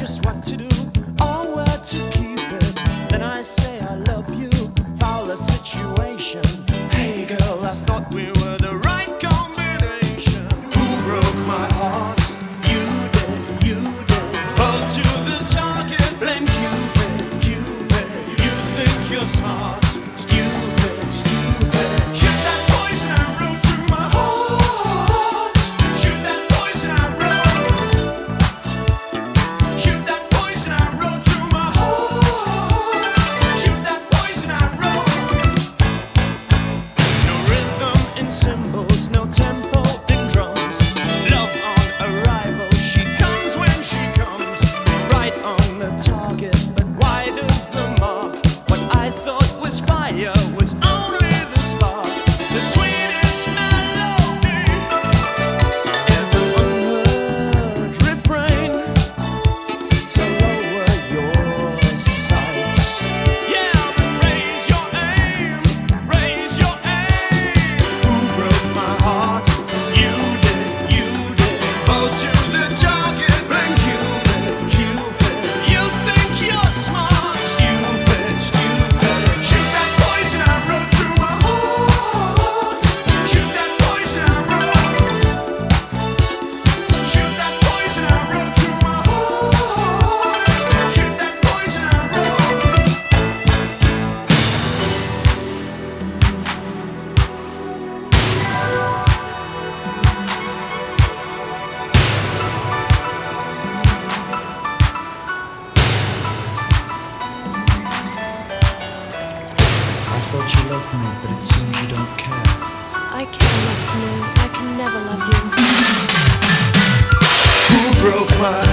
just what to do or where to keep it. Then I say I love you, foul the situation. Hey girl, I thought we were the right combination. Who broke my heart? You did, you did. Hold to the target, blame Cupid, Cupid. You think you're smart. cymbals, no tempo in drums. Love on arrival, she comes when she comes. Right on the target, but wide of the mark. What I thought was fire was on. me, but it seems you don't care. I care enough to know I can never love you. Who broke my